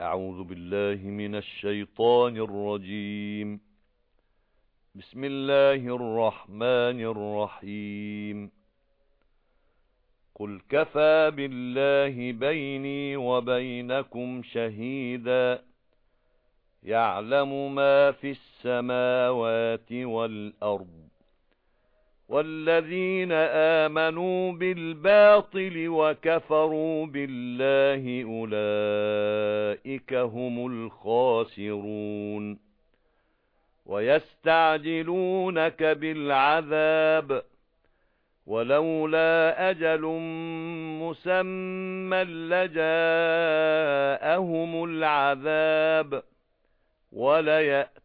أعوذ بالله من الشيطان الرجيم. بسم الله الرحمن الرحيم. قل كفى بالله بيني وبينكم شهيدا. يعلم ما في السماوات والأرض. وَالَّذِينَ آمَنُوا بِالْبَاطِلِ وَكَفَرُوا بِاللَّهِ أُولَئِكَ هُمُ الْخَاسِرُونَ وَيَسْتَعْجِلُونَكَ بِالْعَذَابِ وَلَوْلَا أَجَلٌ مُّسَمًّى لَّجَاءَهُمُ الْعَذَابُ وَلَيَأْتِيَنَّهُم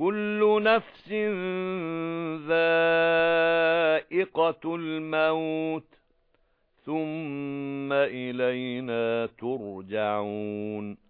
كُلُّ نَفْسٍ ذَائِقَةُ الْمَوْتِ ثُمَّ إِلَيْنَا تُرْجَعُونَ.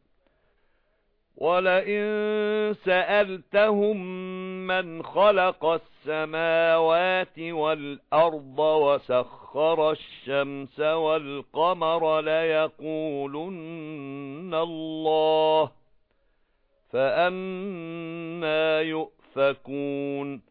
وَلَئِن سَأَلْتَهُم مَّنْ خَلَقَ السَّمَاوَاتِ وَالْأَرْضَ وَسَخَّرَ الشَّمْسَ وَالْقَمَرَ لَيَقُولُنَّ اللَّهُ فَأَنَّى يُؤْفَكُونَ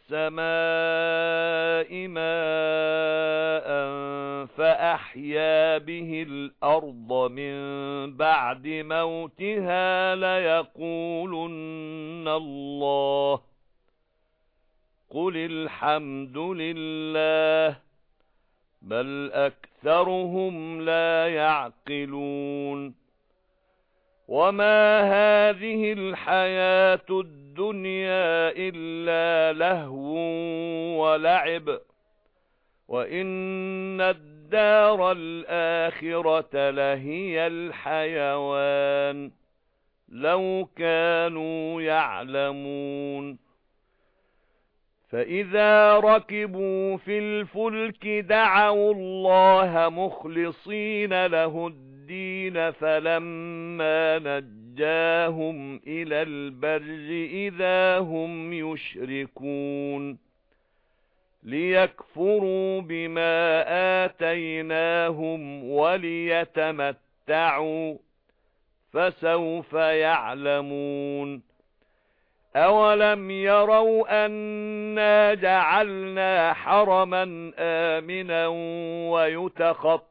مَاءً فَأَحْيَا بِهِ الْأَرْضَ مِن بَعْدِ مَوْتِهَا لَيَقُولُنَّ اللَّهُ قُلِ الْحَمْدُ لِلَّهِ بَلْ أَكْثَرُهُمْ لَا يَعْقِلُونَ وَمَا هَذِهِ الْحَيَاةُ الدُّنْيَا إِلَّا لَهْوٌ وَلَعِبٌ وَإِنَّ الدَّارَ الْآخِرَةَ لَهِيَ الْحَيَوَانُ لَوْ كَانُوا يَعْلَمُونَ فَإِذَا رَكِبُوا فِي الْفُلْكِ دَعَوُا اللَّهَ مُخْلِصِينَ لَهُ الدِّينَ فَلَمَّا نَجَّاهُمْ إِلَى الْبَرِّ إِذَا هُمْ يُشْرِكُونَ لِيَكْفُرُوا بِمَا آتَيْنَاهُمْ وَلِيَتَمَتَّعُوا فَسَوْفَ يَعْلَمُونَ أَوَلَمْ يَرَوْا أَنَّا جَعَلْنَا حَرَمًا آمِنًا وَيُتَخَطَّفُ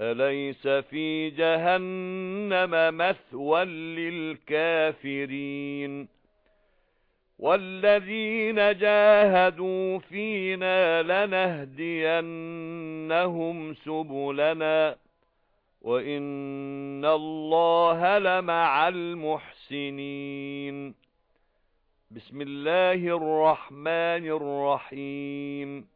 أَلَيْسَ فِي جَهَنَّمَ مَثْوًى لِلْكَافِرِينَ وَالَّذِينَ جَاهَدُوا فِينَا لَنَهْدِيَنَّهُمْ سُبُلَنَا وَإِنَّ اللَّهَ لَمَعَ الْمُحْسِنِينَ بِسْمِ اللَّهِ الرَّحْمَنِ الرَّحِيمِ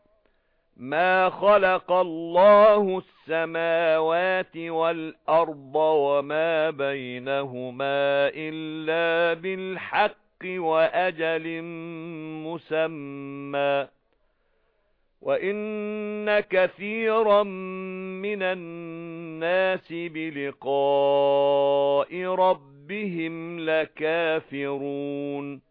مَا خَلَقَ اللَّهُ السَّمَاوَاتِ وَالْأَرْضَ وَمَا بَيْنَهُمَا إِلَّا بِالْحَقِّ وَأَجَلٍ مُّسَمًّى وَإِنَّ كَثِيرًا مِنَ النَّاسِ بِلِقَاءِ رَبِّهِمْ لَكَافِرُونَ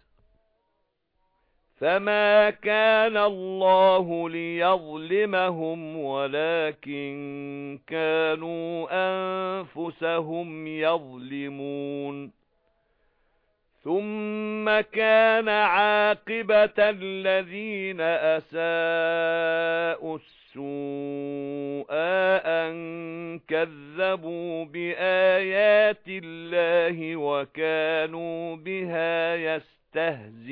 فَمَا كَانَ اللَّهُ لِيَظْلِمَهُمْ وَلَكِن كَانُوا أَنفُسَهُمْ يَظْلِمُونَ ثُمَّ كَانَ عَاقِبَةَ الَّذِينَ أَسَاءُوا السُّوءَ أَن كَذَّبُوا بِآيَاتِ اللَّهِ وَكَانُوا بِهَا يَسْتَهْزِئُونَ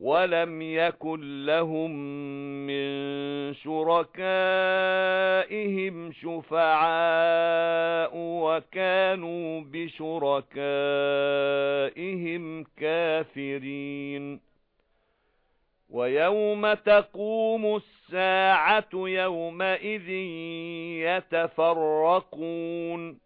وَلَمْ يَكُنْ لَهُم مِّن شُرَكَائِهِمْ شُفَعَاءُ وَكَانُوا بِشُرَكَائِهِمْ كَافِرِينَ. وَيَوْمَ تَقُومُ السَّاعَةُ يَوْمَئِذٍ يَتَفَرَّقُونَ.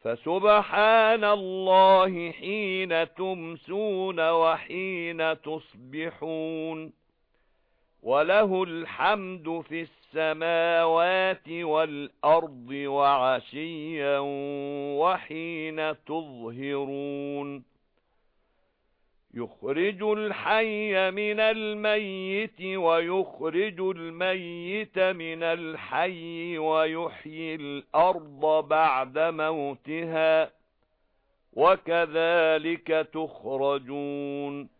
فَسُبْحَانَ اللَّهِ حِينَ تُمْسُونَ وَحِينَ تُصْبِحُونَ وَلَهُ الْحَمْدُ فِي السَّمَاوَاتِ وَالْأَرْضِ وَعَشِيًّا وَحِينَ تُظْهِرُونَ يُخْرِجُ الْحَيَّ مِنَ الْمَيِّتِ وَيُخْرِجُ الْمَيِّتَ مِنَ الْحَيِّ وَيُحْيِي الْأَرْضَ بَعْدَ مَوْتِهَا وَكَذَلِكَ تُخْرَجُونَ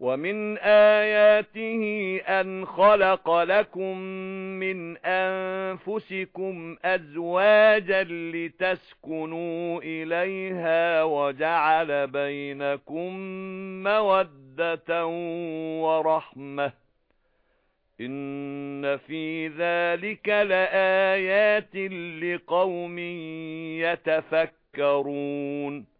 وَمِنْ آيَاتِهِ أَنْ خَلَقَ لَكُم مِّنْ أَنفُسِكُمْ أَزْوَاجًا لِتَسْكُنُوا إِلَيْهَا وَجَعَلَ بَيْنَكُم مَّوَدَّةً وَرَحْمَةً إِنَّ فِي ذَلِكَ لَآيَاتٍ لِقَوْمٍ يَتَفَكَّرُونَ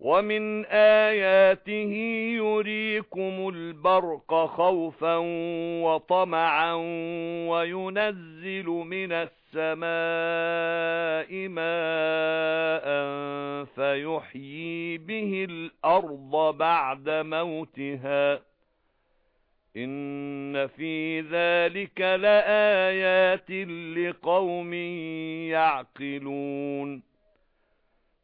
وَمِنْ آيَاتِهِ يُرِيكُمُ الْبَرْقَ خَوْفًا وَطَمَعًا وَيُنَزِّلُ مِنَ السَّمَاءِ مَاءً فَيُحْيِي بِهِ الْأَرْضَ بَعْدَ مَوْتِهَا إِنَّ فِي ذَلِكَ لَآيَاتٍ لِقَوْمٍ يَعْقِلُونَ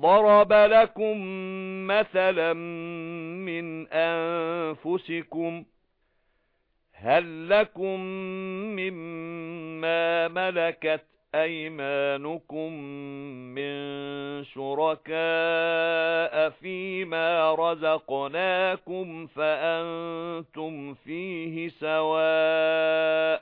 ضَرَبَ لَكُم مَّثَلًا مِنْ أَنفُسِكُمْ هَل لَّكُم مِّمَّا مَلَكَتْ أَيْمَانُكُم مِّن شُرَكَاءَ فِيمَا رَزَقْنَاكُمْ فَأَنتُمْ فِيهِ سَوَاءٌ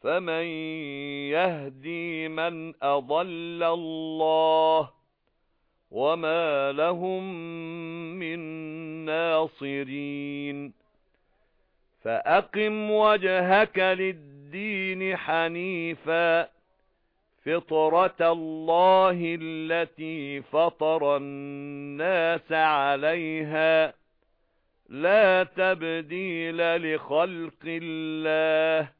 فَمَن يَهْدِي مَن أَضَلَّ اللَّهُ وَمَا لَهُم مِّن نَّاصِرِينَ فَأَقِمْ وَجْهَكَ لِلدِّينِ حَنِيفًا فِطْرَةَ اللَّهِ الَّتِي فَطَرَ النَّاسَ عَلَيْهَا لَا تَبْدِيلَ لِخَلْقِ اللَّهِ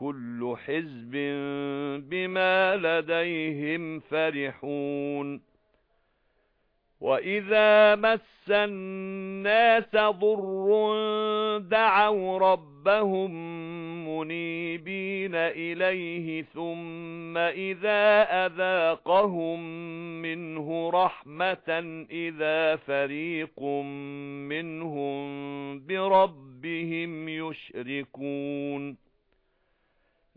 كُلُّ حِزْبٍ بِمَا لَدَيْهِمْ فَرِحُونَ. وَإِذَا مَسَّ النَّاسَ ضُرٌّ دَعَوْا رَبَّهُم مُنِيبِينَ إِلَيْهِ ثُمَّ إِذَا أَذَاقَهُم مِّنْهُ رَحْمَةً إِذَا فَرِيقٌ مِّنْهُم بِرَبِّهِمْ يُشْرِكُونَ.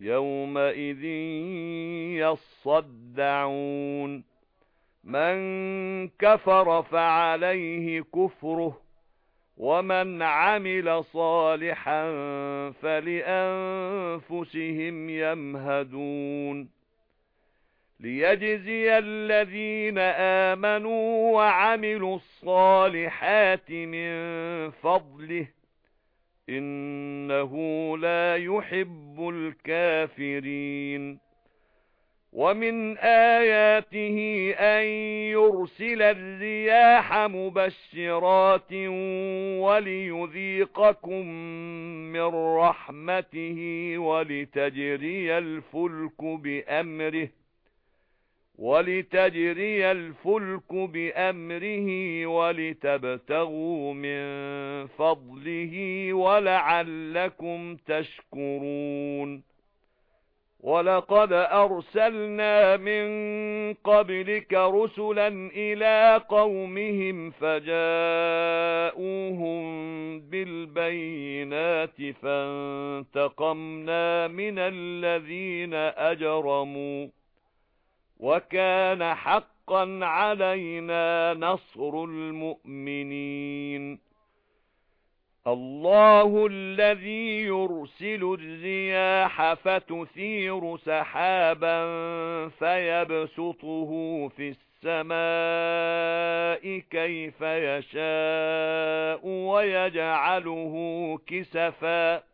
يَوْمَئِذٍ يَصَّدَّعُونَ مَن كَفَرَ فَعَلَيْهِ كُفْرُهُ وَمَنْ عَمِلَ صَالِحًا فَلِأَنفُسِهِمْ يَمْهَدُونَ لِيَجْزِيَ الَّذِينَ آمَنُوا وَعَمِلُوا الصَّالِحَاتِ مِنْ فَضْلِهِ إِنَّهُ لَا يُحِبُّ الْكَافِرِينَ. وَمِنْ آيَاتِهِ أَن يُرْسِلَ الرِّيَاحَ مُبَشِّرَاتٍ وَلِيُذِيقَكُم مِّن رَّحْمَتِهِ وَلِتَجْرِيَ الْفُلْكُ بِأَمْرِهِ. وَلِتَجْرِيَ الْفُلْكُ بِأَمْرِهِ وَلِتَبْتَغُوا مِنْ فَضْلِهِ وَلَعَلَّكُمْ تَشْكُرُونَ. وَلَقَدْ أَرْسَلْنَا مِن قَبْلِكَ رُسُلًا إِلَى قَوْمِهِمْ فَجَاءُوهُم بِالْبَيِّنَاتِ فَانتَقَمْنَا مِنَ الَّذِينَ أَجْرَمُوا. وَكَانَ حَقًّا عَلَيْنَا نَصْرُ الْمُؤْمِنِينَ. اللَّهُ الَّذِي يُرْسِلُ الرِّيَاحَ فَتُثِيرُ سَحَابًا فَيَبْسُطُهُ فِي السَّمَاءِ كَيْفَ يَشَاءُ وَيَجْعَلُهُ كِسَفًا.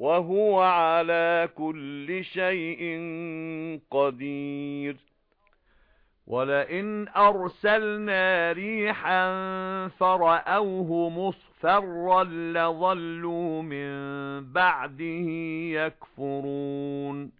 وهو على كل شيء قدير. وَلَئِنْ أَرْسَلْنَا رِيحًا فَرَأَوْهُ مُصْفَرًّا لَظَلُّوا مِنْ بَعْدِهِ يَكْفُرُونَ.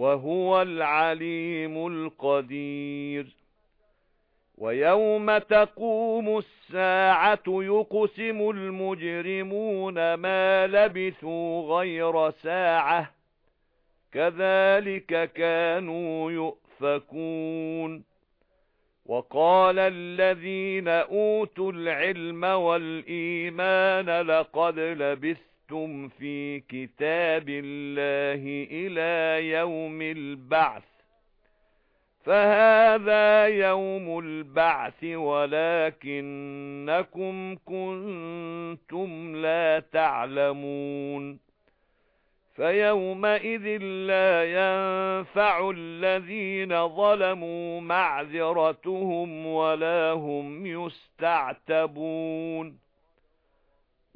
وَهُوَ الْعَلِيمُ الْقَدِيرُ. وَيَوْمَ تَقُومُ السَّاعَةُ يُقْسِمُ الْمُجْرِمُونَ مَا لَبِثُوا غَيْرَ سَاعَةٍ. كَذَلِكَ كَانُوا يُؤْفَكُونَ. وَقَالَ الَّذِينَ أُوتُوا الْعِلْمَ وَالْإِيمَانَ لَقَدْ لَبِثْتُمْ لَبِثْتُمْ فِي كِتَابِ اللَّهِ إِلَى يَوْمِ الْبَعْثِ فَهَذَا يَوْمُ الْبَعْثِ وَلَكِنَّكُمْ كُنتُمْ لَا تَعْلَمُونَ فَيَوْمَئِذٍ لَّا يَنفَعُ الَّذِينَ ظَلَمُوا مَعْذِرَتُهُمْ وَلَا هُمْ يُسْتَعْتَبُونَ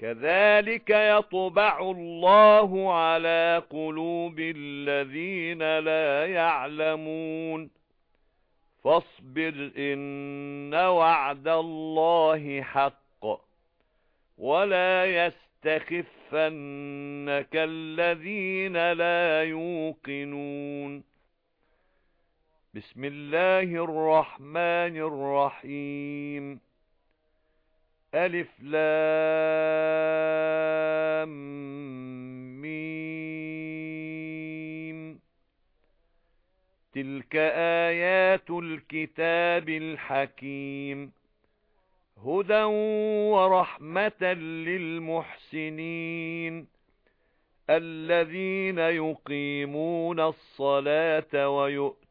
كَذَلِكَ يَطْبَعُ اللَّهُ عَلَى قُلُوبِ الَّذِينَ لَا يَعْلَمُونَ. فَاصْبِرْ إِنَّ وَعْدَ اللَّهِ حَقٌّ وَلَا يَسْتَخِفَّنَّكَ الَّذِينَ لَا يُوقِنُونَ. بِسْمِ اللَّهِ الرَّحْمَنِ الرَّحِيمِ. ألف لام ميم. تلك آيات الكتاب الحكيم. هدى ورحمة للمحسنين. الَّذِينَ يُقِيمُونَ الصَّلَاةَ وَيُؤْتُونَ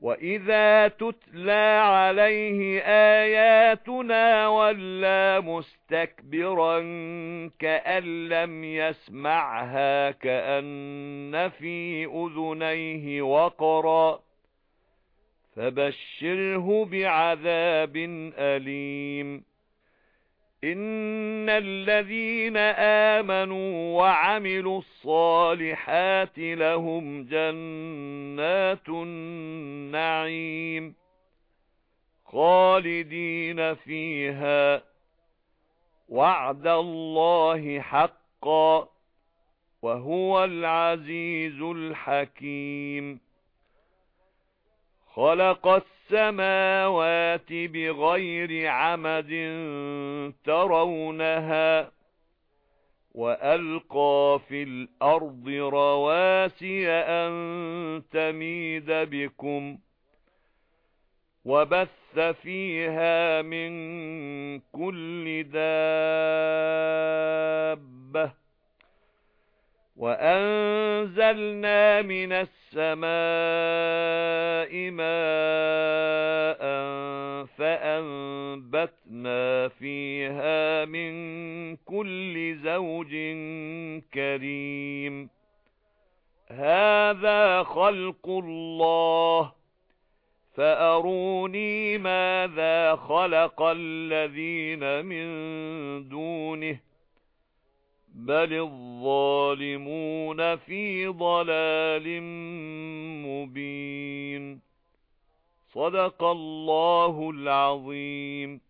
وَإِذَا تُتْلَى عَلَيْهِ آيَاتُنَا وَلَّى مُسْتَكْبِرًا كَأَن لَّمْ يَسْمَعْهَا كَأَنَّ فِي أُذُنَيْهِ وَقْرًا فَبَشِّرْهُ بِعَذَابٍ أَلِيمٍ إِنَّ الَّذِينَ آمَنُوا وَعَمِلُوا الصَّالِحَاتِ لَهُمْ جَنَّاتُ النَّعِيمِ خَالِدِينَ فِيهَا وَعْدَ اللَّهِ حَقًّا وَهُوَ الْعَزِيزُ الْحَكِيمُ خَلَقَ السَّمَاوَاتِ بِغَيْرِ عَمَدٍ تَرَوْنَهَا وَأَلْقَى فِي الْأَرْضِ رَوَاسِيَ أَن تَمِيدَ بِكُمْ وَبَثَّ فِيهَا مِن كُلِّ دَابَّةٍ وَأَنزَلْنَا مِنَ السَّمَاءِ مَاءً فَأَنبَتْنَا فِيهَا مِن كُلِّ زَوْجٍ كَرِيمٍ هَذَا خَلْقُ اللَّهِ فَأَرُونِي مَاذَا خَلَقَ الَّذِينَ مِن دُونِهِ بَلِ الظَّالِمُونَ فِي ضَلَالٍ مُبِينٍ صَدَقَ اللَّهُ الْعَظِيمُ